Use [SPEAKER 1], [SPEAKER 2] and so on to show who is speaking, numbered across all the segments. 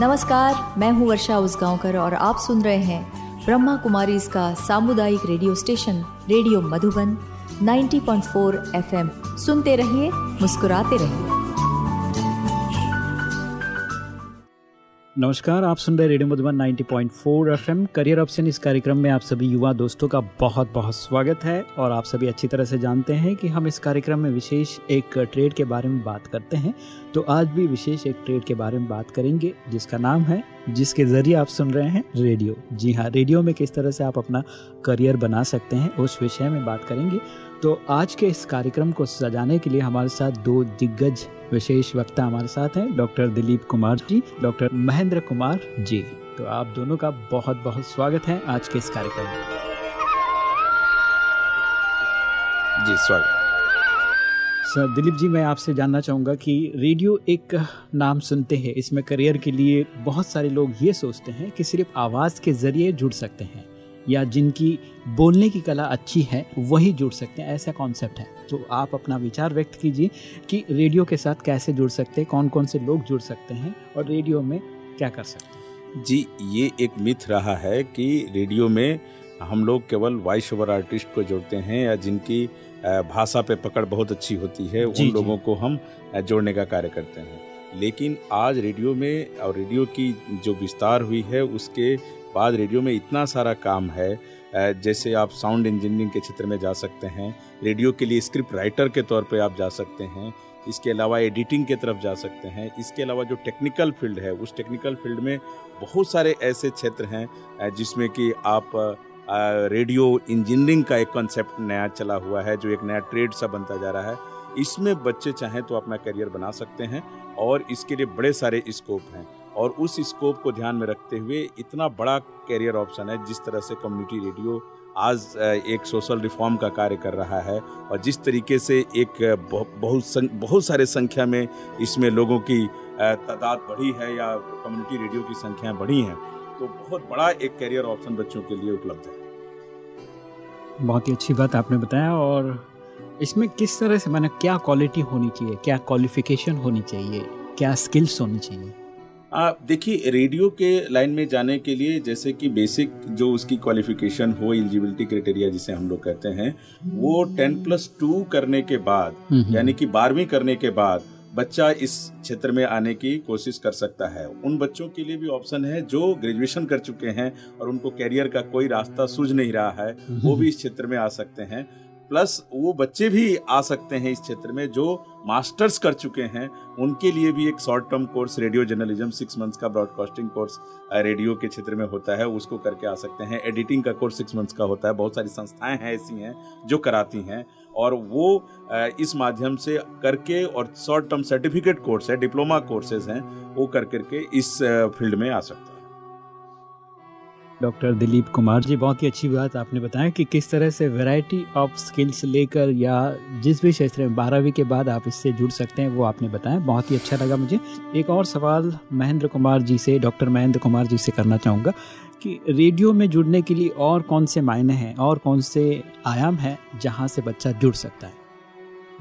[SPEAKER 1] नमस्कार, मैं हूँ वर्षा उसगांवकर और आप सुन रहे हैं ब्रह्मा कुमारी इसका सामुदायिक radio station, radio Madhuban 90.4 FM. सुनते रहिए, मुस्कुराते रहिए।
[SPEAKER 2] नमस्कार, आप सुन रहे radio Madhuban 90.4 FM. Career option इस कार्यक्रम में आप सभी युवा दोस्तों का बहुत बहुत स्वागत है और आप सभी अच्छी तरह से जानते हैं कि हम इस कार्यक्रम में विशेष एक ट्रेड के बारे में बात करते हैं। तो आज भी विशेष एक ट्रेड के बारे में बात करेंगे, जिसका नाम है, जिसके ज़रिए आप सुन रहे हैं रेडियो। जी हाँ रेडियो में किस तरह से आप अपना करियर बना सकते हैं, उस विषय में बात करेंगे। तो आज के इस कार्यक्रम को सजाने के लिए हमारे साथ दो दिग्गज विशेष वक्ता हमारे साथ हैं डॉक्टर दिलीप कुमार जी डॉक्टर महेंद्र कुमार जी। तो आप दोनों का बहुत बहुत स्वागत है आज के इस कार्यक्रम में।
[SPEAKER 3] जी स्वागत।
[SPEAKER 2] सर दिलीप जी मैं आपसे जानना चाहूँगा कि रेडियो एक नाम सुनते हैं इसमें करियर के लिए बहुत सारे लोग ये सोचते हैं कि सिर्फ़ आवाज़ के ज़रिए जुड़ सकते हैं। या जिनकी बोलने की कला अच्छी है वही जुड़ सकते हैं। ऐसा कॉन्सेप्ट है। तो आप अपना विचार व्यक्त कीजिए कि रेडियो के साथ कैसे जुड़ सकते हैं कौन कौन से लोग जुड़ सकते हैं और रेडियो में क्या कर सकते हैं।
[SPEAKER 3] जी ये एक मिथ रहा है कि रेडियो में हम लोग केवल वॉइस ओवर आर्टिस्ट को जोड़ते हैं या जिनकी भाषा पे पकड़ बहुत अच्छी होती है उन लोगों को हम जोड़ने का कार्य करते हैं। लेकिन आज रेडियो में और रेडियो की जो विस्तार हुई है उसके बाद रेडियो में इतना सारा काम है जैसे आप साउंड इंजीनियरिंग के क्षेत्र में जा सकते हैं, रेडियो के लिए स्क्रिप्ट राइटर के तौर पे आप जा सकते हैं, इसके अलावा एडिटिंग के तरफ़ जा सकते हैं, इसके अलावा जो टेक्निकल फ़ील्ड है, उस टेक्निकल फ़ील्ड में बहुत सारे ऐसे क्षेत्र हैं जिसमें कि आप रेडियो इंजीनियरिंग का एक कॉन्सेप्ट नया चला हुआ है, जो एक नया ट्रेड सा बनता जा रहा है। इसमें बच्चे चाहें तो अपना करियर बना सकते हैं और इसके लिए बड़े सारे स्कोप हैं। और उस स्कोप को ध्यान में रखते हुए इतना बड़ा कैरियर ऑप्शन है जिस तरह से कम्युनिटी रेडियो आज एक सोशल रिफॉर्म का कार्य कर रहा है और जिस तरीके से एक बहुत बहुत सारे संख्या में इसमें लोगों की तादाद बढ़ी है या कम्युनिटी रेडियो की संख्या बढ़ी हैं तो बहुत बड़ा एक कैरियर ऑप्शन बच्चों के लिए उपलब्ध है।
[SPEAKER 2] बहुत ही अच्छी बात आपने बताया और इसमें किस तरह से, मैंने क्या क्वालिटी होनी चाहिए, क्या क्वालिफिकेशन होनी चाहिए, क्या स्किल्स होनी चाहिए?
[SPEAKER 3] देखिए रेडियो के लाइन में जाने के लिए जैसे कि बेसिक जो उसकी क्वालिफिकेशन हो एलिजिबिलिटी क्राइटेरिया जिसे हम लोग कहते हैं वो टेन प्लस टू करने के बाद हम्म, हम्म। यानी कि बारहवीं करने के बाद बच्चा इस क्षेत्र में आने की कोशिश कर सकता है। उन बच्चों के लिए भी ऑप्शन है जो ग्रेजुएशन कर चुके हैं और उनको कैरियर का कोई रास्ता सूझ नहीं रहा है हम्म, वो भी इस क्षेत्र में आ सकते हैं। प्लस वो बच्चे भी आ सकते हैं इस क्षेत्र में जो मास्टर्स कर चुके हैं। उनके लिए भी एक short term course radio journalism six months का ब्रॉडकास्टिंग कोर्स रेडियो के क्षेत्र में होता है। उसको करके आ सकते हैं। एडिटिंग का कोर्स सिक्स मंथ्स का होता है। बहुत सारी संस्थाएँ हैं ऐसी हैं जो कराती हैं। और वो इस माध्यम से करके और शॉर्ट टर्म सर्टिफिकेट कोर्स है डिप्लोमा कोर्सेज हैं, वो कर करके इस फ़ील्ड में आ सकते हैं।
[SPEAKER 2] डॉक्टर दिलीप कुमार जी बहुत ही अच्छी बात आपने बताया कि किस तरह से वैरायटी ऑफ़ स्किल्स लेकर या जिस भी क्षेत्र में बारहवीं के बाद आप इससे जुड़ सकते हैं वो आपने बताया। बहुत ही अच्छा लगा मुझे। एक और सवाल महेंद्र कुमार जी से डॉक्टर महेंद्र कुमार जी से करना चाहूँगा कि रेडियो में जुड़ने के लिए और कौन से मायने हैं और कौन से आयाम हैं जहाँ से बच्चा जुड़ सकता है?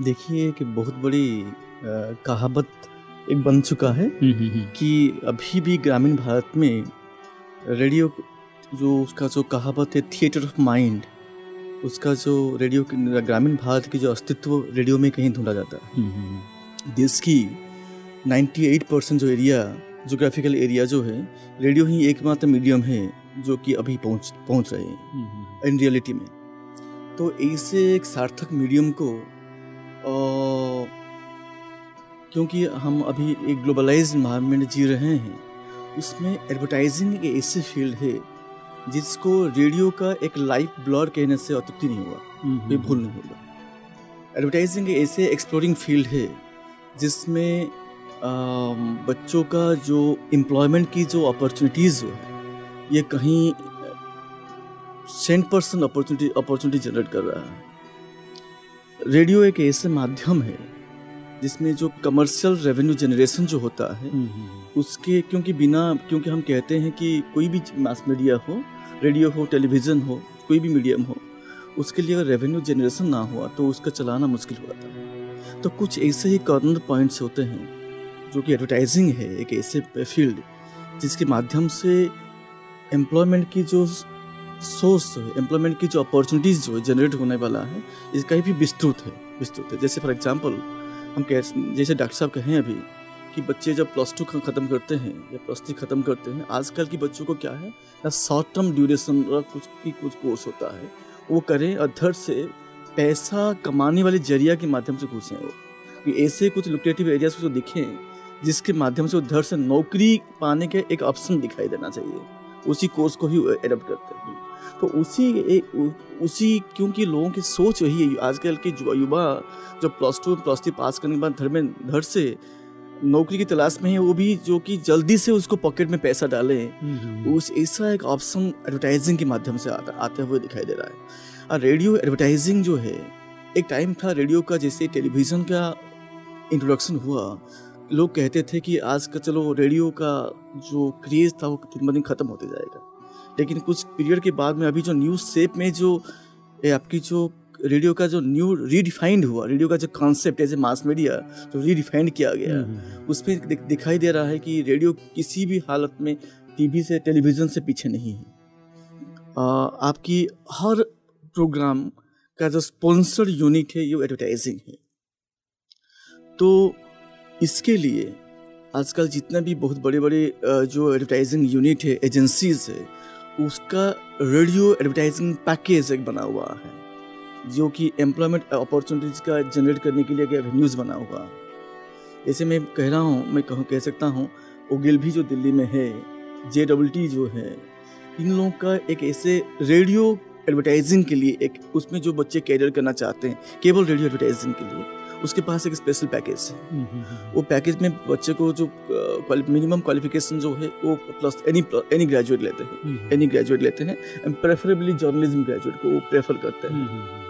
[SPEAKER 4] देखिए कि बहुत बड़ी कहावत एक बन चुका है हम्म, हम्म, हम्म। कि अभी भी ग्रामीण भारत में रेडियो जो उसका जो कहावत है थिएटर ऑफ़ माइंड उसका जो रेडियो ग्रामीण भारत की जो अस्तित्व रेडियो में कहीं ढूंढा जाता है। हम्म, हम्म, हम्म। देश की 98 परसेंट जो एरिया जोग्राफिकल एरिया जो है रेडियो ही एकमात्र मीडियम है जो कि अभी पहुँच पहुँच रहे हैं इन रियलिटी में। तो ऐसे एक सार्थक मीडियम को आ, क्योंकि हम अभी एक ग्लोबलाइज इन्वायरमेंट जी रहे हैं उसमें एडवर्टाइजिंग एक ऐसी फ़ील्ड है जिसको रेडियो का एक लाइव ब्लर कहने से अतृप्ति नहीं हुआ कोई भूल नहीं होगा एडवर्टाइजिंग ऐसे एक्सप्लोरिंग फ़ील्ड है जिसमें बच्चों का जो एम्प्लॉयमेंट की जो अपॉर्चुनिटीज़ हो ये कहीं cent percent opportunity opportunity generate कर रहा है। रेडियो एक ऐसे माध्यम है जिसमें जो कमर्शियल रेवेन्यू जनरेशन जो होता है उसके, क्योंकि बिना, क्योंकि हम कहते हैं कि कोई भी मास मीडिया हो, रेडियो हो, टेलीविज़न हो, कोई भी मीडियम हो, उसके लिए अगर रेवेन्यू जनरेशन ना हुआ तो उसका चलाना मुश्किल हो जाता है। तो कुछ ऐसे ही कॉर्नर पॉइंट्स होते हैं, जो कि एडवर्टाइजिंग है, एक ऐसे फ़ील्ड जिसके माध्यम से एम्प्लॉयमेंट की जो सोर्स है एम्प्लॉयमेंट की जो अपॉर्चुनिटीज़ जो जनरेट होने वाला है इसका भी विस्तृत है विस्तृत है। जैसे फॉर एग्जांपल हम कह, जैसे डॉक्टर साहब कहें अभी कि बच्चे जब प्लस टू ख़त्म करते हैं या प्लस थ्री ख़त्म करते हैं, आजकल के बच्चों को क्या है? या शॉर्ट टर्म ड्यूरेशन कुछ की कुछ कोर्स होता है। वो करें और धर से पैसा कमाने वाले ज़रिया के माध्यम से घुसें वो। कि ऐसे कुछ लुक्रेटिव एरियाज़ को दिखें, जिसके माध्यम से वो धर से नौकरी पाने के एक ऑप्शन दिखाई देना चाहिए। उसी कोर्स को ही एडप्ट करते हैं। तो उसी एक उसी क्योंकि लोगों की सोच वही है, आजकल के युवा जो plus two plus three pass करने के बाद घर में, घर से नौकरी की तलाश में है वो भी जो कि जल्दी से उसको पॉकेट में पैसा डाले। उस ऐसा एक ऑप्शन एडवर्टाइजिंग के माध्यम से आता आते हुए दिखाई दे रहा है। और रेडियो एडवर्टाइजिंग जो है एक टाइम था रेडियो का जैसे टेलीविज़न का इंट्रोडक्शन हुआ। लोग कहते थे कि आज का चलो रेडियो का जो क्रेज़ था वो दिन ब दिन ख़त्म होते जाएगा। लेकिन कुछ पीरियड के बाद में अभी जो न्यूज़ सेप में जो आपकी जो रेडियो का जो न्यू रीडिफाइंड हुआ रेडियो का जो concept as a mass media जो रीडिफाइंड किया गया हम्म, हम्म, हम्म। उसमें दि, दिखाई दे रहा है कि रेडियो किसी भी हालत में टीवी से टेलीविज़न से पीछे नहीं है। आ, आपकी हर प्रोग्राम का जो स्पॉन्सर्ड यूनिट है ये एडवर्टाइजिंग है। तो इसके लिए आजकल जितना भी बहुत बड़े बड़े जो एडवर्टाइजिंग यूनिट है एजेंसीज है उसका रेडियो एडवर्टाइजिंग पैकेज एक बना हुआ है। जो कि एम्प्लॉयमेंट अपॉर्चुनिटीज़ का जनरेट करने के लिए एक एवेन्यूज़ बना हुआ। जैसे मैं कह रहा हूँ मैं कहूँ कह सकता हूँ ओगिल भी जो दिल्ली में है जे डबल टी जो है इन लोगों का एक ऐसे रेडियो एडवर्टाइजिंग के लिए एक उसमें जो बच्चे कैरियर करना चाहते हैं केवल रेडियो एडवर्टाइजिंग के लिए उसके पास एक स्पेशल पैकेज है। हम्म, हम्म, हम्म। वो पैकेज में बच्चे को जो मिनिमम क्वालिफिकेशन जो है वो प्लस एनी एनी ग्रेजुएट लेते हैं एनी ग्रेजुएट लेते हैं एंड प्रेफरेबली जर्नलिज्म ग्रेजुएट को वो प्रेफर करते हैं।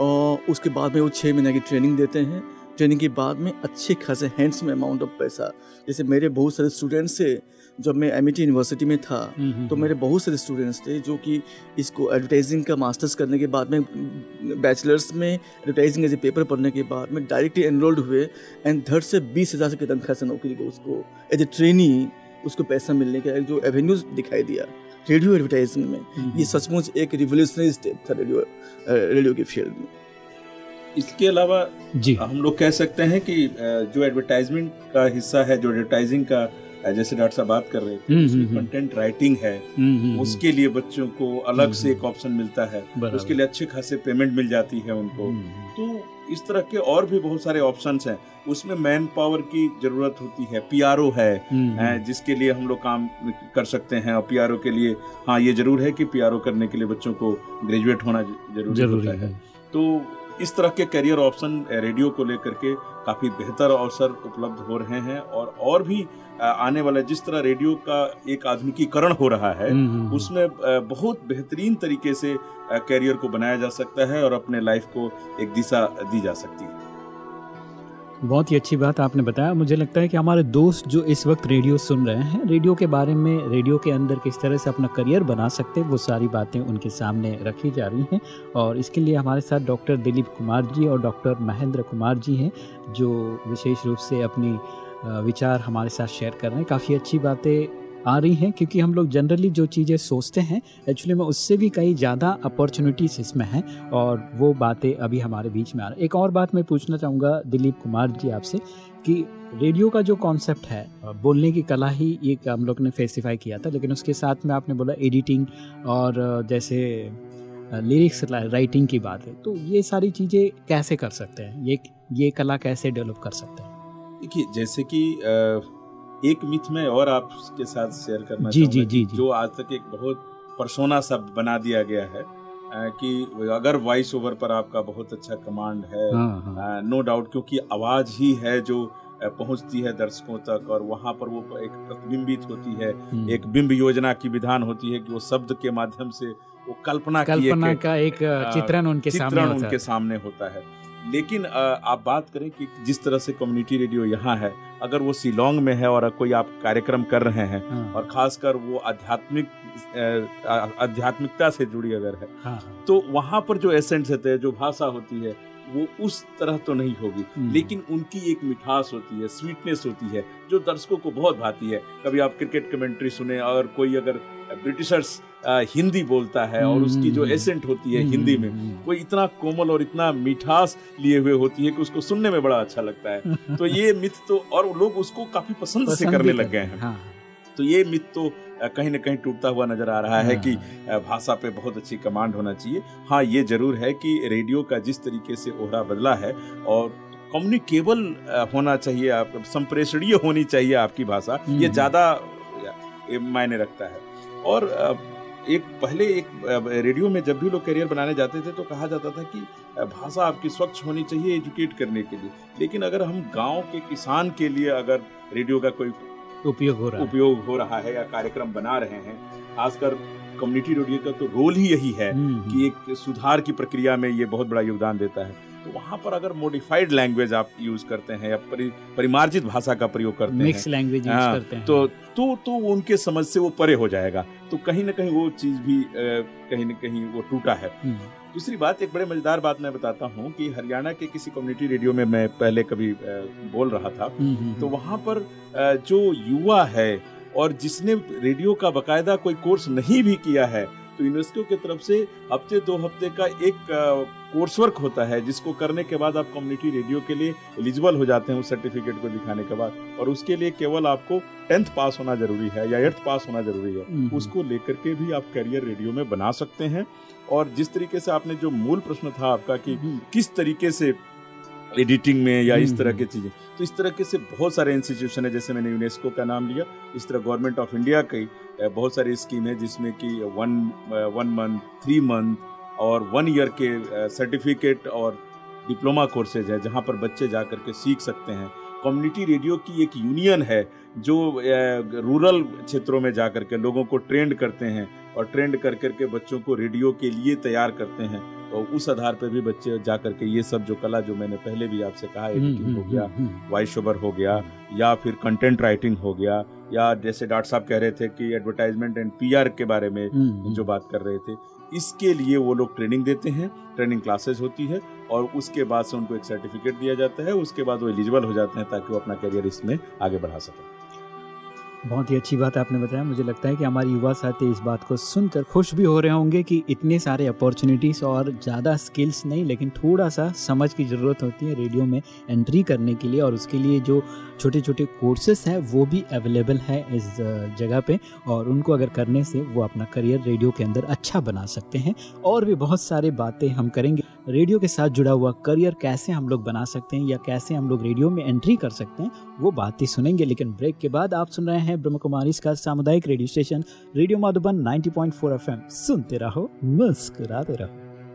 [SPEAKER 4] और उसके बाद में वो छः महीने की ट्रेनिंग देते हैं। ट्रेनिंग के बाद में अच्छे खासे हैंड्स में अमाउंट ऑफ़ पैसा। जैसे मेरे बहुत सारे स्टूडेंट्स थे जब मैं एम यूनिवर्सिटी में था हम्म, हम्म, तो हम्म। मेरे बहुत सारे स्टूडेंट्स थे जो कि इसको एडवर्टाइजिंग का मास्टर्स करने के बाद में बैचलर्स में एडवर्टाइजिंग एज ए पेपर पढ़ने के बाद में डायरेक्टली एनरोल्ड हुए एंड धर से बीस हज़ार की तनख्वाह से नौकरी को उसको एज ए ट्रेनी उसको पैसा मिलने का जो एवेन्यूज दिखाई दिया। रेडियो एडवर्टाइजिंग में। ये सचमुच एक रिवोल्यूशनरी स्टेप था रेडियो रेडियो के फ़ील्ड में।
[SPEAKER 3] इसके अलावा जी। हम लोग कह सकते हैं कि जो एडवर्टाइजमेंट का हिस्सा है जो एडवर्टाइजिंग का जैसे डॉक्टर साहब बात कर रहे थे कंटेंट हम्म, राइटिंग हम्म, हम्म। है उसके लिए बच्चों को अलग से एक ऑप्शन मिलता है उसके लिए अच्छे खासे पेमेंट मिल जाती है उनको। तो इस तरह के और भी बहुत सारे ऑप्शंस हैं उसमें मैन पावर की ज़रूरत होती है पीआरओ है जिसके लिए हम लोग काम कर सकते हैं और पीआरओ के लिए हाँ ये ज़रूर है कि पीआरओ करने के लिए बच्चों को ग्रेजुएट होना ज़रूरी, ज़रूरी होता है, है। तो इस तरह के करियर ऑप्शन रेडियो को लेकर के काफ़ी बेहतर अवसर उपलब्ध हो रहे हैं और और भी आने वाला जिस तरह रेडियो का एक आधुनिकीकरण हो रहा है हम्म, हम्म, हम्म। उसमें बहुत बेहतरीन तरीके से करियर को बनाया जा सकता है और अपने लाइफ को एक दिशा दी जा सकती है
[SPEAKER 2] बहुत ही अच्छी बात आपने बताया। मुझे लगता है कि हमारे दोस्त जो इस वक्त रेडियो सुन रहे हैं, रेडियो के बारे में, रेडियो के अंदर किस तरह से अपना करियर बना सकते हैं, वो सारी बातें उनके सामने रखी जा रही हैं। और इसके लिए हमारे साथ डॉक्टर दिलीप कुमार जी और डॉक्टर महेंद्र कुमार जी हैं, जो विशेष रूप से अपनी विचार हमारे साथ शेयर कर रहे हैं। काफ़ी अच्छी बातें आ रही हैं, क्योंकि हम लोग जनरली जो चीज़ें सोचते हैं एक्चुअली में उससे भी कई ज़्यादा अपॉर्चुनिटीज़ इसमें हैं, और वो बातें अभी हमारे बीच में आ रही एक और बात मैं पूछना चाहूँगा दिलीप कुमार जी आपसे, कि रेडियो का जो कॉन्सेप्ट है, बोलने की कला ही एक हम लोग ने फेसिफाई किया था, लेकिन उसके साथ में आपने बोला एडिटिंग और जैसे लिरिक्स राइटिंग की बात है तो ये सारी चीज़ें कैसे कर सकते हैं? ये ये कला कैसे डेवलप कर सकते हैं?
[SPEAKER 3] देखिए, जैसे कि एक मिथ में और आपके साथ शेयर करना
[SPEAKER 2] जी जी जी
[SPEAKER 3] जो आज तक एक बहुत परसोना सा बना दिया गया है कि अगर वॉइस ओवर पर आपका बहुत अच्छा कमांड है हाँ, हाँ. नो डाउट क्योंकि आवाज़ ही है जो पहुँचती है दर्शकों तक और वहाँ पर वो एक प्रतिबिंबित होती है हम्म। एक बिंब योजना की विधान होती है कि वो शब्द के माध्यम से वो कल्पना,
[SPEAKER 2] कल्पना का एक चित्रण उनके
[SPEAKER 3] चित्रण सामने उनके सामने होता है लेकिन आप बात करें कि जिस तरह से कम्युनिटी रेडियो यहाँ है अगर वो शिलोंग में है और कोई आप कार्यक्रम कर रहे हैं हाँ। और खासकर वो आध्यात्मिक आध्यात्मिकता से जुड़ी अगर है हाँ, हाँ। तो वहाँ पर जो एसेंट्स होते हैं जो भाषा होती है वो उस तरह तो नहीं होगी हम्म। लेकिन उनकी एक मिठास होती है स्वीटनेस होती है जो दर्शकों को बहुत भाती है कभी आप क्रिकेट कमेंट्री सुने और कोई अगर ब्रिटिशर्स हिंदी बोलता है और उसकी जो एसेंट हम्म। होती है हिंदी में हम्म। वो इतना कोमल और इतना मिठास लिए हुए होती है कि उसको सुनने में बड़ा अच्छा लगता है तो ये मिथ तो और लोग उसको काफ़ी पसंद, पसंद से करने लग गए हैं हाँ। तो ये मिथ तो कहीं ना कहीं टूटता हुआ नज़र आ रहा है कि हाँ। भाषा पे बहुत अच्छी कमांड होना चाहिए हाँ ये ज़रूर है कि रेडियो का जिस तरीके से ओहरा बदला है और कम्युनिकेबल होना चाहिए आप संप्रेषणीय होनी चाहिए आपकी भाषा ये हम्म। ज़्यादा मायने रखता है और एक पहले एक रेडियो में जब भी लोग करियर बनाने जाते थे तो कहा जाता था कि भाषा आपकी स्वच्छ होनी चाहिए एजुकेट करने के लिए। लेकिन अगर हम गाँव के किसान के लिए अगर रेडियो का कोई
[SPEAKER 2] उपयोग हो रहा
[SPEAKER 3] उपयोग हो रहा है या कार्यक्रम बना रहे हैं खासकर कम्युनिटी रेडियो का तो रोल ही यही है हम्म, हम्म। कि एक सुधार की प्रक्रिया में ये बहुत बड़ा योगदान देता है। तो वहाँ पर अगर मॉडिफाइड लैंग्वेज आप यूज़ करते हैं या परि, परिमार्जित भाषा का प्रयोग करते
[SPEAKER 2] हैं मिक्स लैंग्वेज यूज़ हाँ, करते हैं।
[SPEAKER 3] तो तो तो उनके समझ से वो परे हो जाएगा। तो कहीं ना कहीं वो चीज़ भी कहीं ना कहीं वो टूटा है। हम्म। दूसरी बात एक बड़े मज़ेदार बात मैं बताता हूँ कि हरियाणा के किसी कम्युनिटी रेडियो में मैं पहले कभी बोल रहा था। हम्म, हम्म, तो वहाँ पर जो युवा है और जिसने रेडियो का बकायदा कोई कोर्स नहीं भी किया है तो यूनेस्को की तरफ़ से हफ़्ते दो हफ़्ते का एक कोर्स वर्क होता है जिसको करने के बाद आप कम्युनिटी रेडियो के लिए एलिजिबल हो जाते हैं उस सर्टिफिकेट को दिखाने के बाद और उसके लिए केवल आपको टेंथ पास होना ज़रूरी है या एट्थ पास होना ज़रूरी है हम्म। उसको लेकर के भी आप करियर रेडियो में बना सकते हैं और जिस तरीके से आपने जो मूल प्रश्न था आपका कि हम्म। किस तरीके से एडिटिंग में या इस तरह की हम्म। चीज़ें तो इस तरह के से बहुत सारे इंस्टीट्यूशन है जैसे मैंने यूनेस्को का नाम लिया इस तरह गवर्नमेंट ऑफ़ इंडिया की बहुत सारी स्कीम है जिसमें कि one one month three month और वन ईयर के सर्टिफिकेट और डिप्लोमा कोर्सेज है जहाँ पर बच्चे जा कर के सीख सकते हैं। कम्युनिटी रेडियो की एक यूनियन है जो रूरल क्षेत्रों में जा कर के लोगों को ट्रेंड करते हैं और ट्रेंड कर कर के बच्चों को रेडियो के लिए तैयार करते हैं। और उस आधार पर भी बच्चे जा कर के ये सब जो कला जो मैंने पहले भी आपसे कहा एडिटिंग हम्म, हो हम्म, गया वॉइस ओवर हो गया या फिर कंटेंट राइटिंग हो गया या जैसे डॉक्टर साहब कह रहे थे कि एडवर्टाइजमेंट एंड पीआर के बारे में हम्म, जो बात कर रहे थे इसके लिए वो लोग ट्रेनिंग देते हैं ट्रेनिंग क्लासेस होती है और उसके बाद से उनको एक सर्टिफिकेट दिया जाता है, उसके बाद वो एलिजिबल हो जाते हैं ताकि वो अपना करियर इसमें आगे बढ़ा सकें।
[SPEAKER 2] बहुत ही अच्छी बात आपने बताया। मुझे लगता है कि हमारे युवा साथी इस बात को सुनकर खुश भी हो रहे होंगे कि इतने सारे अपॉर्चुनिटीज़ और ज़्यादा स्किल्स नहीं, लेकिन थोड़ा सा समझ की ज़रूरत होती है रेडियो में एंट्री करने के लिए और उसके लिए जो छोटे छोटे कोर्सेस हैं, वो भी अवेलेबल है इस जगह पे और उनको अगर करने से वो अपना करियर रेडियो के अंदर अच्छा बना सकते हैं। और भी बहुत सारी बातें हम करेंगे। रेडियो के साथ जुड़ा हुआ करियर कैसे हम लोग बना सकते हैं या कैसे हम लोग रेडियो में एंट्री कर सकते हैं, वो बातें सुनेंगे। लेकिन ब्रेक के बाद आप सुन रहे हैं ब्रह्म कुमारी सामुदायिक radio station radio Madhuban 90.4 FM. सुनते रहो, मुस्कुराते रहो।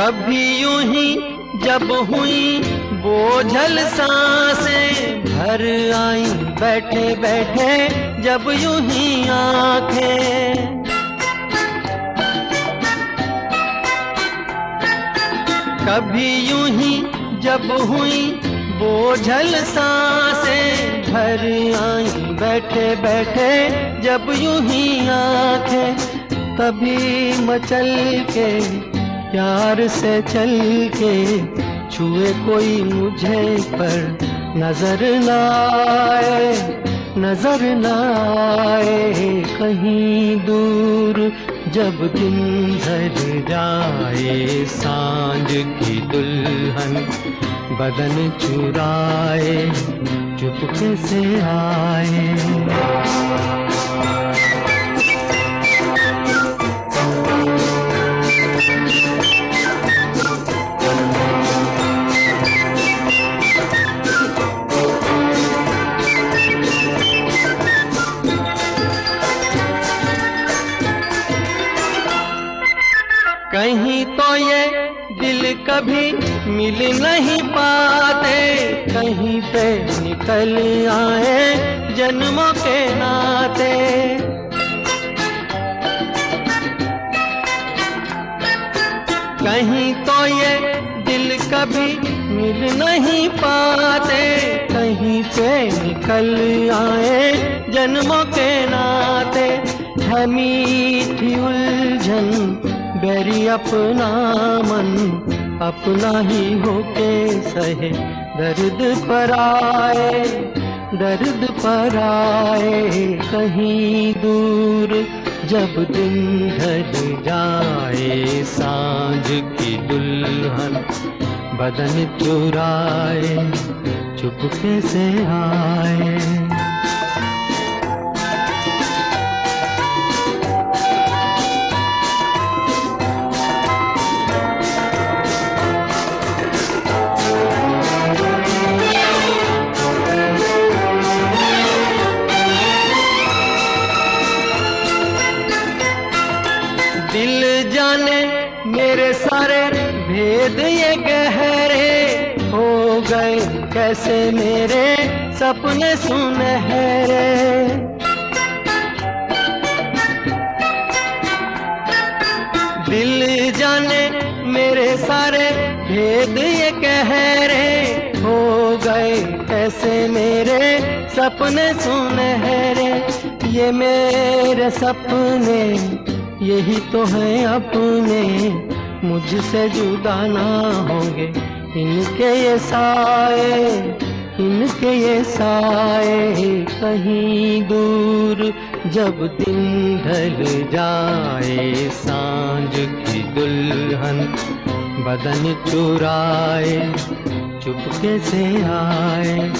[SPEAKER 5] कभी यूँ ही जब हुई बोझल साँसें भर आई बैठे बैठे जब यूँ ही आँखें। कभी यूँ ही जब हुई बोझल साँसें भर आई बैठे बैठे जब यूँ ही आँखें कभी मचल के प्यार से चल के छुए कोई मुझे पर नज़र लाए नज़र लाए कहीं दूर। जब दिन ढल जाए साँझ की दुल्हन बदन चुराए, चुपके से आए। कहीं तो ये दिल कभी मिल नहीं पाते। कहीं पे निकल आए जन्मों के नाते। कहीं तो ये दिल कभी मिल नहीं पाते। कहीं पे निकल आए जन्मों के नाते। हमी मीठी उलझन बैरी अपना मन अपना ही होके सहे। दर्द पर आए, दर्द पर आए, कहीं दूर जब दिन ढल जाए, साँझ की दुल्हन बदन चुराए, चुपके से आए। कैसे मेरे सपने सुनहरे दिल जाने मेरे सारे भेद ये गहरे हो गए कैसे मेरे सपने सुनहरे ये मेरे सपने, यही तो है अपने। मुझसे जुदा ना होंगे। इनके ये साए, इनके ये साए कहीं दूर जब दिन ढल जाए, साँझ की दुल्हन बदन चुराए, चुपके से आए।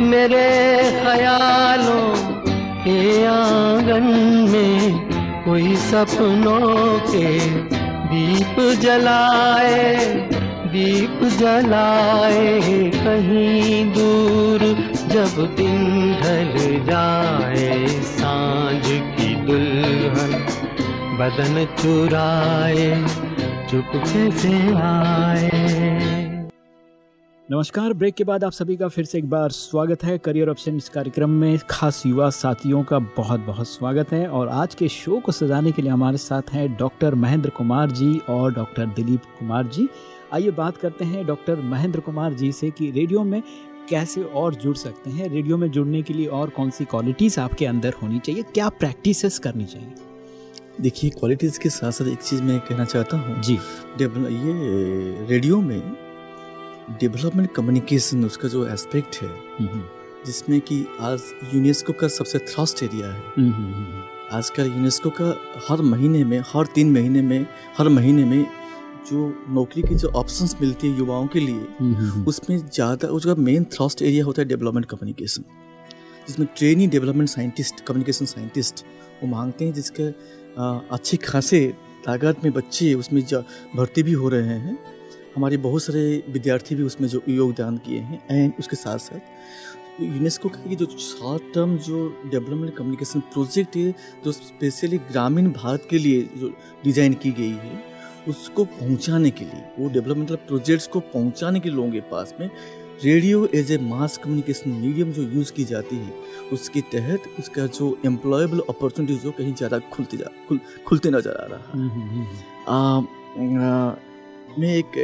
[SPEAKER 5] मेरे ख्यालों के आँगन में कोई सपनों के दीप जलाए दीप जलाए कहीं दूर, जब दिन ढल जाए साँझ की दुल्हन। बदन चुराए चुपके से आए?
[SPEAKER 2] नमस्कार, ब्रेक के बाद आप सभी का फिर से एक बार स्वागत है। करियर ऑप्शन इस कार्यक्रम में खास युवा साथियों का बहुत बहुत स्वागत है और आज के शो को सजाने के लिए हमारे साथ हैं डॉक्टर महेंद्र कुमार जी और डॉक्टर दिलीप कुमार जी। आइए बात करते हैं डॉक्टर महेंद्र कुमार जी से कि रेडियो में कैसे और जुड़ सकते हैं? रेडियो में जुड़ने के लिए और कौन सी क्वालिटीज़ आपके अंदर होनी चाहिए? क्या प्रैक्टिसेस करनी चाहिए?
[SPEAKER 4] देखिए क्वालिटीज़ के साथ साथ एक चीज़ मैं कहना चाहता हूँ।
[SPEAKER 2] जी।
[SPEAKER 4] ये रेडियो में डेवलपमेंट कम्युनिकेशन उसका जो एस्पेक्ट है जिसमें कि आज यूनेस्को का सबसे थ्रस्ट एरिया है। आजकल यूनेस्को का हर महीने में हर तीन महीने में हर महीने में जो नौकरी की जो ऑप्शंस मिलती है युवाओं के लिए उसमें ज़्यादा उसका मेन थ्रस्ट एरिया होता है डेवलपमेंट कम्युनिकेशन जिसमें training development scientist communication scientist वो मांगते हैं जिसके अच्छे खासे ताकत में बच्चे उसमें भर्ती भी हो रहे हैं। हमारे बहुत सारे विद्यार्थी भी उसमें जो योगदान किए हैं एंड उसके साथ साथ यूनेस्को का जो शॉर्ट टर्म जो डेवलपमेंट कम्युनिकेशन प्रोजेक्ट है जो स्पेशली ग्रामीण भारत के लिए जो डिज़ाइन की गई है उसको पहुँचाने के लिए वो डेवलपमेंटल प्रोजेक्ट्स को पहुँचाने के लोगों के पास में radio as a mass communication medium जो यूज़ की जाती है। उसके तहत उसका जो एम्प्लॉयबल अपॉर्चुनिटीज़ जो कहीं ज़्यादा खुलते जा खुल खुलते नज़र आ रहा है। मैं एक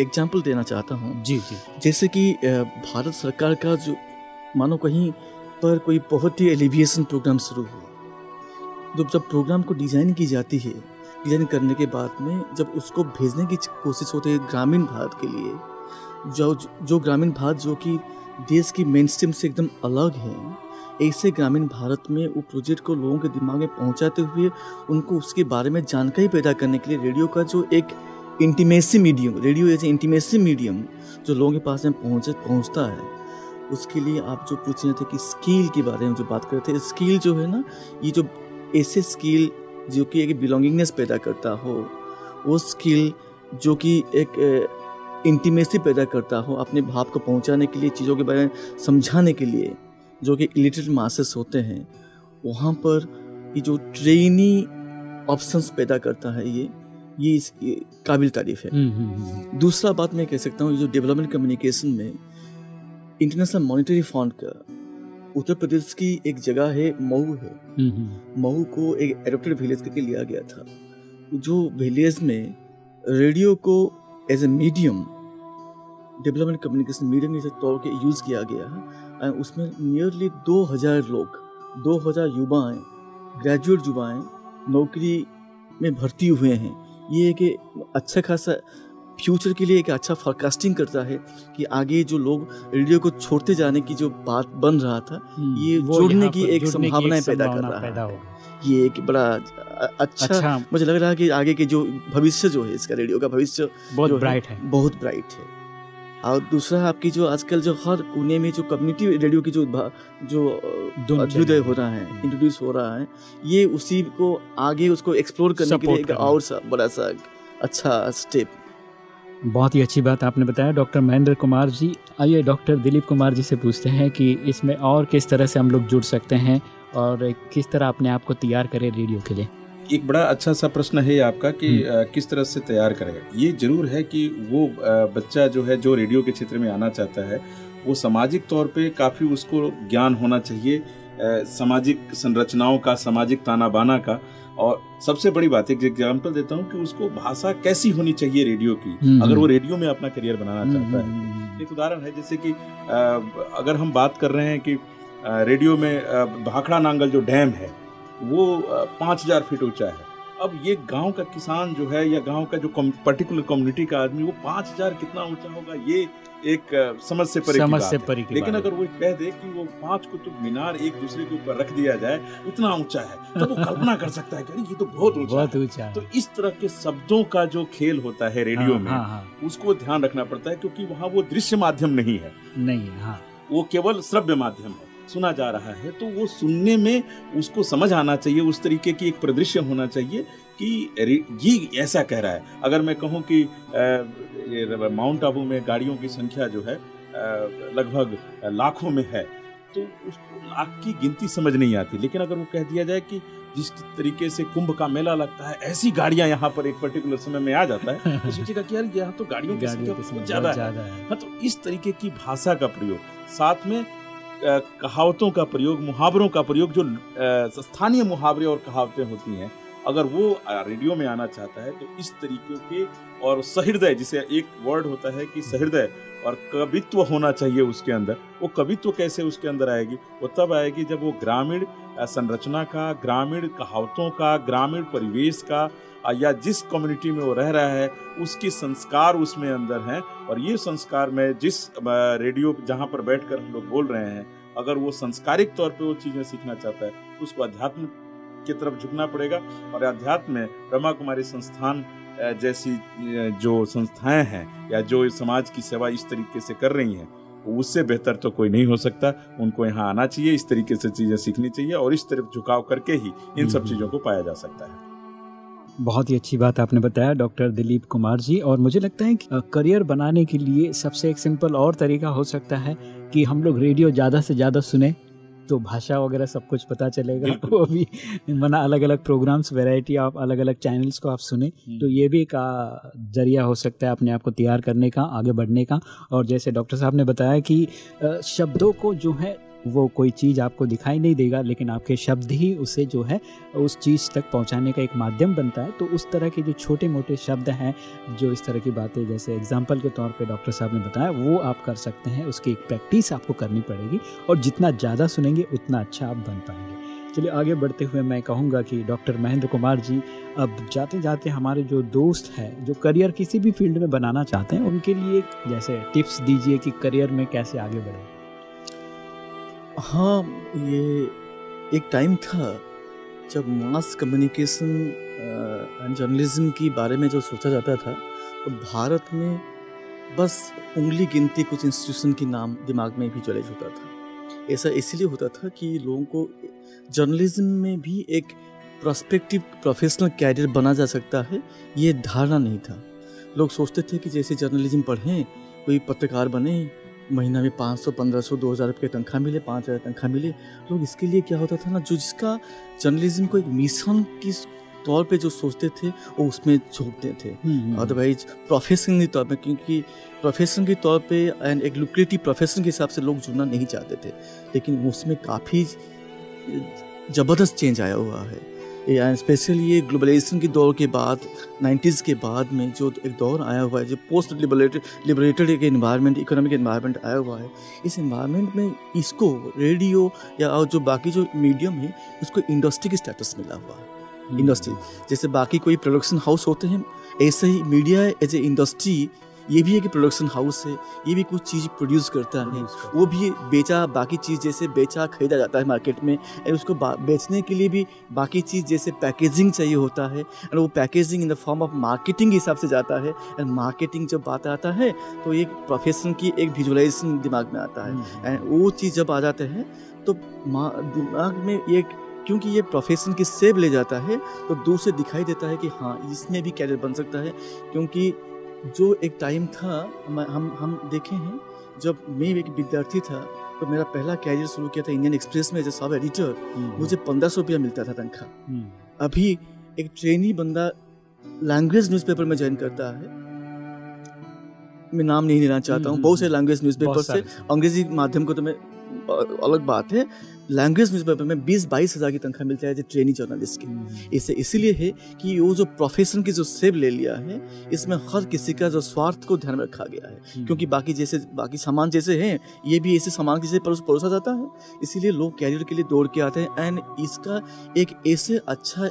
[SPEAKER 4] एग्ज़ाम्पल देना चाहता हूँ।
[SPEAKER 2] जी जी।
[SPEAKER 4] जैसे कि भारत सरकार का जो मानो कहीं पर कोई बहुत ही एलिविएशन प्रोग्राम शुरू हुआ। जब जब प्रोग्राम को डिज़ाइन की जाती है डिज़ाइन करने के बाद में जब उसको भेजने की कोशिश होती है ग्रामीण भारत के लिए, जो जो ग्रामीण भारत जो कि देश की मेन स्ट्रीम से एकदम अलग है, ऐसे ग्रामीण भारत में वो प्रोजेक्ट को लोगों के दिमाग में पहुंचाते हुए उनको उसके बारे में जानकारी पैदा करने के लिए रेडियो का जो एक intimacy medium radio as intimacy medium जो लोगों के पास में पहुँच पहुँचता है, उसके लिए आप जो पूछ रहे थे कि स्किल के बारे में जो बात कर रहे थे स्किल जो है ना, ये जो ऐसे स्किल जो कि एक बिलोंगिंगनेस पैदा करता हो वो स्किल जो कि एक इंटीमेसी पैदा करता हो अपने भाव को पहुँचाने के लिए चीज़ों के बारे में समझाने के लिए जो कि इलिटरेट मासेस होते हैं वहाँ पर ये जो ट्रेनी ऑप्शंस पैदा करता है ये ये इस काबिल तारीफ़ है। हम्म, हम्म, हम्म, दूसरा बात मैं कह सकता हूँ जो डेवलपमेंट कम्युनिकेशन में इंटरनेशनल मॉनिटरी फंड का उत्तर प्रदेश की एक जगह है मऊ है। मऊ को एक एडोप्टेड विलेज करके लिया गया था। जो विलेज में रेडियो को as a medium development communication medium के तौर के यूज़ किया गया है। एंड उसमें नियरली दो हज़ार लोग दो हज़ार युवाएँ ग्रेजुएट युवाएँ नौकरी में भर्ती हुए हैं। ये एक अच्छा खासा फ्यूचर के लिए एक अच्छा फोरकास्टिंग करता है कि आगे जो लोग रेडियो को छोड़ते जाने की जो बात बन रहा था हम्म, ये जुड़ने की एक संभावनाएँ पैदा कर रहा है। ये एक बड़ा अच्छा, अच्छा। मुझे लग रहा है कि आगे के जो भविष्य जो है इसका रेडियो का भविष्य
[SPEAKER 2] बहुत ब्राइट है,
[SPEAKER 4] है। बहुत ब्राइट है। और दूसरा आपकी जो आजकल जो हर कोने में जो कम्युनिटी रेडियो की जो जो अभ्युदय हो। रहा है इंट्रोड्यूस हो रहा है ये उसी को आगे उसको एक्सप्लोर करने के लिए एक और सा बड़ा सा अच्छा स्टेप
[SPEAKER 2] बहुत ही अच्छी बात आपने बताया डॉक्टर महेंद्र कुमार जी। आइए डॉक्टर दिलीप कुमार जी से पूछते हैं कि इसमें और किस तरह से हम लोग जुड़ सकते हैं और किस तरह अपने आप को तैयार करें रेडियो के लिए?
[SPEAKER 3] एक बड़ा अच्छा सा प्रश्न है आपका कि हम्म। किस तरह से तैयार करें। ये ज़रूर है कि वो बच्चा जो है जो रेडियो के क्षेत्र में आना चाहता है वो सामाजिक तौर पे काफ़ी उसको ज्ञान होना चाहिए सामाजिक संरचनाओं का सामाजिक ताना बाना का। और सबसे बड़ी बात एक एग्ज़ाम्पल देता हूँ कि उसको भाषा कैसी होनी चाहिए रेडियो की। हम्म, अगर वो हम्म। रेडियो में अपना करियर बनाना हम्म, चाहता है। एक उदाहरण है जैसे कि अगर हम बात कर रहे हैं कि रेडियो में भाखड़ा नांगल जो डैम है वो पाँच हज़ार फीट ऊँचा है। अब ये गाँव का किसान जो है या गाँव का जो पर्टिकुलर कम्युनिटी का आदमी वो पाँच हज़ार कितना ऊँचा होगा ये एक समझ से परे समझ से परे लेकिन अगर वो कह दे कि वो पाँच कुतुब मीनार एक दूसरे के ऊपर रख दिया जाए उतना ऊँचा है तो वो कल्पना कर सकता है कि ये तो बहुत ऊँचा बहुत ऊँचा तो इस तरह के शब्दों का जो खेल होता है रेडियो हाँ, में हाँ, हाँ. उसको ध्यान रखना पड़ता है क्योंकि वहाँ वो दृश्य माध्यम नहीं है।
[SPEAKER 2] नहीं हाँ।
[SPEAKER 3] वो केवल श्रव्य माध्यम है। सुना जा रहा है तो वो सुनने में उसको समझ आना चाहिए उस तरीके की एक परिदृश्य होना चाहिए कि ये ऐसा कह रहा है। अगर मैं कहूँ कि माउंट आबू में गाड़ियों की संख्या जो है लगभग लाखों में है तो उसको लाख की गिनती समझ नहीं आती। लेकिन अगर वो कह दिया जाए कि जिस तरीके से कुंभ का मेला लगता है ऐसी गाड़ियाँ यहाँ पर एक पर्टिकुलर समय में आ जाता है तो सोचेगा कि यार यहाँ तो गाड़ियों की संख्या ज़्यादा है। हाँ तो इस तरीके की भाषा का प्रयोग। साथ में कहावतों का प्रयोग, मुहावरों का प्रयोग जो स्थानीय मुहावरे और कहावतें होती हैं, अगर वो रेडियो में आना चाहता है तो इस तरीके के और सहृदय जिसे एक वर्ड होता है कि सहृदय और कवित्व होना चाहिए उसके अंदर, वो कवित्व कैसे उसके अंदर आएगी? वो तब आएगी जब वो ग्रामीण संरचना का, ग्रामीण कहावतों का, ग्रामीण परिवेश का या जिस कम्युनिटी में वो रह रहा है उसकी संस्कार उसमें अंदर हैं। और ये संस्कार में जिस रेडियो जहाँ पर बैठकर हम लोग बोल रहे हैं अगर वो संस्कारिक तौर पे वो चीज़ें सीखना चाहता है तो उसको अध्यात्म की तरफ़ झुकना पड़ेगा। और अध्यात्म में ब्रह्मा कुमारी संस्थान जैसी जो संस्थाएँ हैं या जो समाज की सेवा इस तरीके से कर रही हैं उससे बेहतर तो कोई नहीं हो सकता। उनको यहाँ आना चाहिए इस तरीके से चीज़ें सीखनी चाहिए और इस तरफ़ झुकाव करके ही इन सब हम्म। चीज़ों को पाया जा सकता है।
[SPEAKER 2] बहुत ही अच्छी बात आपने बताया डॉक्टर दिलीप कुमार जी। और मुझे लगता है कि करियर बनाने के लिए सबसे एक सिंपल और तरीका हो सकता है कि हम लोग रेडियो ज़्यादा से ज़्यादा सुने तो भाषा वगैरह सब कुछ पता चलेगा। वो भी मना अलग अलग प्रोग्राम्स वैरायटी आप अलग अलग चैनल्स को आप सुने हम्म। तो ये भी एक ज़रिया हो सकता है अपने आप को तैयार करने का आगे बढ़ने का। और जैसे डॉक्टर साहब ने बताया कि शब्दों को जो है वो कोई चीज़ आपको दिखाई नहीं देगा, लेकिन आपके शब्द ही उसे जो है, उस चीज़ तक पहुँचाने का एक माध्यम बनता है। तो उस तरह के जो छोटे मोटे शब्द हैं, जो इस तरह की बातें, जैसे एग्ज़ाम्पल के तौर पे डॉक्टर साहब ने बताया, वो आप कर सकते हैं, उसकी एक प्रैक्टिस आपको करनी पड़ेगी, और जितना ज़्यादा सुनेंगे, उतना अच्छा आप बन पाएँगे। चलिए आगे बढ़ते हुए मैं कहूँगा कि डॉक्टर महेंद्र कुमार जी, अब जाते जाते हमारे जो दोस्त हैं, जो करियर किसी भी फ़ील्ड में बनाना चाहते हैं, उनके लिए जैसे टिप्स दीजिए कि करियर में कैसे आगे बढ़े।
[SPEAKER 4] हाँ ये एक टाइम था जब मास कम्युनिकेशन एंड जर्नलिज्म की बारे में जो सोचा जाता था तो भारत में बस उंगली गिनती कुछ इंस्टीट्यूशन के नाम दिमाग में भी चले होता था। ऐसा इसलिए होता था कि लोगों को जर्नलिज्म में भी एक प्रोस्पेक्टिव प्रोफेशनल कैरियर बना जा सकता है, ये धारणा नहीं था। लोग सोचते थे कि जैसे जर्नलिज्म पढ़ें, कोई पत्रकार बने महीना में पाँच सौ पंद्रह सौ दो हज़ार रुपये तनख्वाह मिले पाँच हज़ार तनख्वाह मिले। लोग इसके लिए क्या होता था ना जो जिसका जर्नलिज्म को एक मिशन की तौर पे जो सोचते थे वो उसमें झोंकते थे। Otherwise hmm, profession hmm. के तौर पे क्योंकि प्रोफेशन के तौर पे एंड एक लुक्रेटिव प्रोफेशन के हिसाब से लोग जुड़ना नहीं चाहते थे। लेकिन उसमें काफ़ी ज़बरदस्त चेंज आया हुआ है। स्पेशली ये ग्लोबलाइजेशन के दौर के बाद 90s के बाद में जो एक दौर आया हुआ है जो पोस्ट लिबरेटेड लिबरेटेड एक इन्वायरमेंट इकोनॉमिक इन्वायरमेंट आया हुआ है इस इन्वायरमेंट में इसको रेडियो या और जो बाकी जो मीडियम है उसको इंडस्ट्री की स्टेटस मिला हुआ है इंडस्ट्री हम्म। जैसे बाकी कोई प्रोडक्शन हाउस होते हैं ऐसे ही मीडिया एज ए इंडस्ट्री ये भी एक प्रोडक्शन हाउस है ये भी कुछ चीज़ प्रोड्यूस करता है। वो भी बेचा बाकी चीज़ जैसे बेचा खरीदा जाता है मार्केट में। एंड उसको बेचने के लिए भी बाकी चीज़ जैसे पैकेजिंग चाहिए होता है। एंड वो packaging in the form of marketing के हिसाब से जाता है। एंड मार्केटिंग जब बात आता है तो एक प्रोफेशन की एक विजुअलाइजेशन दिमाग में आता है। And hmm. वो चीज़ जब आ जाते हैं तो दिमाग में एक क्योंकि ये प्रोफेशन की सेब ले जाता है तो दूर से दिखाई देता है कि हाँ इसमें भी कैरियर बन सकता है। क्योंकि जो एक टाइम था हम हम देखे हैं जब मैं एक विद्यार्थी था तो मेरा पहला कैरियर शुरू किया था इंडियन एक्सप्रेस में एज ए सब एडिटर मुझे पंद्रह सौ रुपया मिलता था तनख्वाह। हम्म। अभी एक ट्रेनी बंदा लैंग्वेज न्यूज़पेपर में ज्वाइन करता है। मैं नाम नहीं लेना चाहता हूँ हम्म, बहुत से लैंग्वेज हम्म, न्यूज़पेपर से अंग्रेज़ी माध्यम को तो मैं अलग बात है। लैंग्वेज न्यूज़पेपर में बीस बाईस हज़ार की तनख्वाह मिलती है एज ए ट्रेनिंग जर्नलिस्ट की। इससे इसे इसीलिए है कि वो जो प्रोफेशन की जो सेब ले लिया है इसमें हर किसी का जो स्वार्थ को ध्यान में रखा गया है। हम्म। क्योंकि बाकी जैसे बाकी सामान जैसे हैं ये भी ऐसे सामान किसी परोसा जाता है। इसीलिए लोग कैरियर के लिए दौड़ के आते हैं। एंड इसका एक ऐसे अच्छा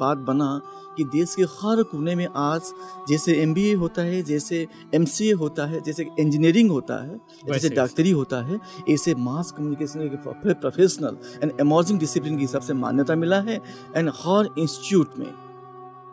[SPEAKER 4] बात बना कि देश के हर कोने में आज जैसे एमबीए होता है जैसे एमसीए होता है जैसे इंजीनियरिंग होता है जैसे डॉक्टरी होता है ऐसे mass communication professional and emerging discipline के हिसाब से मान्यता मिला है एंड हर इंस्टीट्यूट में।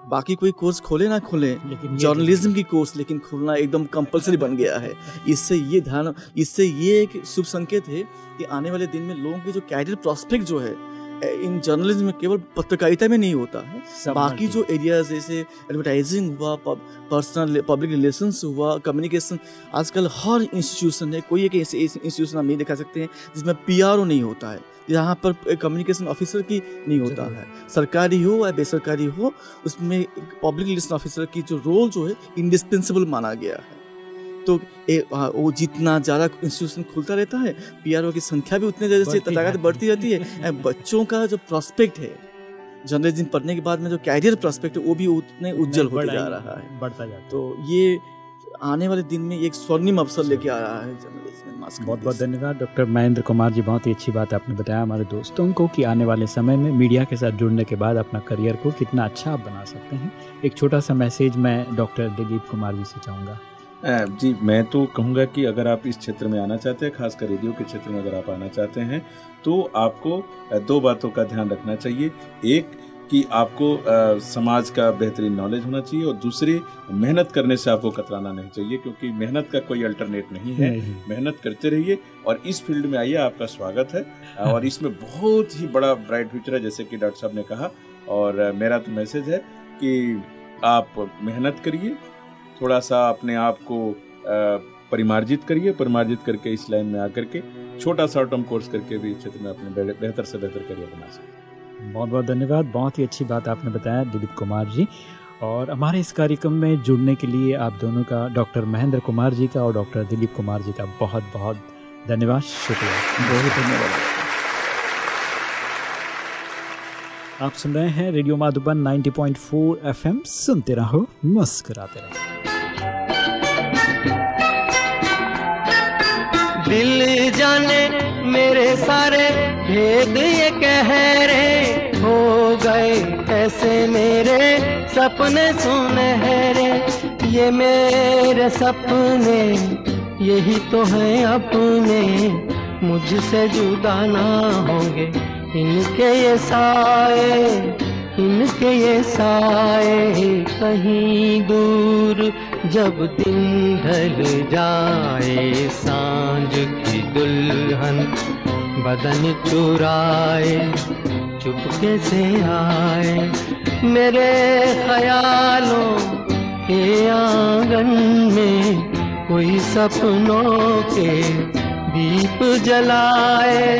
[SPEAKER 4] बाकी कोई कोर्स खोले ना खोले जर्नलिज्म की कोर्स लेकिन खोलना एकदम कंपलसरी बन गया है। इससे ये ध्यान इससे ये एक शुभ संकेत है कि आने वाले दिन में लोगों के जो कैरियर प्रोस्पेक्ट जो है इन जर्नलिज्म में केवल पत्रकारिता में नहीं होता है। बाकी जो एरियाज़ जैसे एडवर्टाइजिंग हुआ पर्सनल पब्लिक रिलेशंस हुआ कम्युनिकेशन आजकल हर इंस्टीट्यूशन है कोई एक ऐसे इंस्टीट्यूशन हम नहीं दिखा सकते हैं जिसमें पीआरओ नहीं होता है। यहाँ पर कम्युनिकेशन ऑफिसर की नहीं होता है। सरकारी हो या बेसरकारी हो उसमें पब्लिक रिलेशन ऑफिसर की जो रोल जो है इंडिस्पेंसिबल माना गया है। तो ए, आ, वो जितना ज़्यादा इंस्टीट्यूशन खुलता रहता है पीआरओ की संख्या भी उतने ज़्यादा से तथागत बढ़ती रहती है। बच्चों का जो प्रॉस्पेक्ट है जर्नलिज्म पढ़ने के बाद में जो कैरियर प्रॉस्पेक्ट है वो भी उतने उज्जवल होता जा रहा है। बढ़ता जाता तो ये आने वाले दिन में एक स्वर्णिम अवसर लेके आ रहा है जर्नलिज्म
[SPEAKER 2] बहुत बहुत धन्यवाद। डॉक्टर महेंद्र कुमार जी बहुत ही अच्छी बात आपने बताया हमारे दोस्तों को कि आने वाले समय में मीडिया के साथ जुड़ने के बाद अपना करियर को कितना अच्छा आप बना सकते हैं। एक छोटा सा मैसेज मैं डॉक्टर दिलीप कुमार जी से चाहूँगा।
[SPEAKER 3] जी मैं तो कहूँगा कि अगर आप इस क्षेत्र में आना चाहते हैं खासकर रेडियो के क्षेत्र में अगर आप आना चाहते हैं तो आपको दो बातों का ध्यान रखना चाहिए। एक कि आपको आ, समाज का बेहतरीन नॉलेज होना चाहिए और दूसरी मेहनत करने से आपको कतराना नहीं चाहिए क्योंकि मेहनत का कोई अल्टरनेट नहीं है। मेहनत करते रहिए और इस फ़ील्ड में आइए आपका स्वागत है। और इसमें बहुत ही बड़ा ब्राइट फ्यूचर है जैसे कि डॉक्टर साहब ने कहा और मेरा तो मैसेज है कि आप मेहनत करिए थोड़ा सा अपने आप को परिमार्जित करिए परिमार्जित करके इस लाइन में आकर के छोटा सा टर्म कोर्स करके भी क्षेत्र में अपने बेहतर से बेहतर करियर बना सकते
[SPEAKER 2] बहुत बहुत धन्यवाद। बहुत ही अच्छी बात आपने बताया दिलीप कुमार जी। और हमारे इस कार्यक्रम में जुड़ने के लिए आप दोनों का डॉक्टर महेंद्र कुमार जी का और डॉक्टर दिलीप कुमार जी का बहुत बहुत धन्यवाद। शुक्रिया। बहुत धन्यवाद। आप सुन रहे हैं रेडियो माधुबन 90.4 एफएम। सुनते रहो मुस्कुराते रहो।
[SPEAKER 5] दिल जाने मेरे सारे भेद ये कह रहे हो गए ऐसे मेरे सपने सुनहरे? ये मेरे सपने, यही तो है अपने। मुझसे जुदा ना होंगे इनके ये साए। इनके ये साए कहीं दूर, जब दिन ढल जाए साँझ की दुल्हन बदन चुराए, चुपके से आए। मेरे ख्यालों के आँगन में कोई सपनों के दीप जलाए।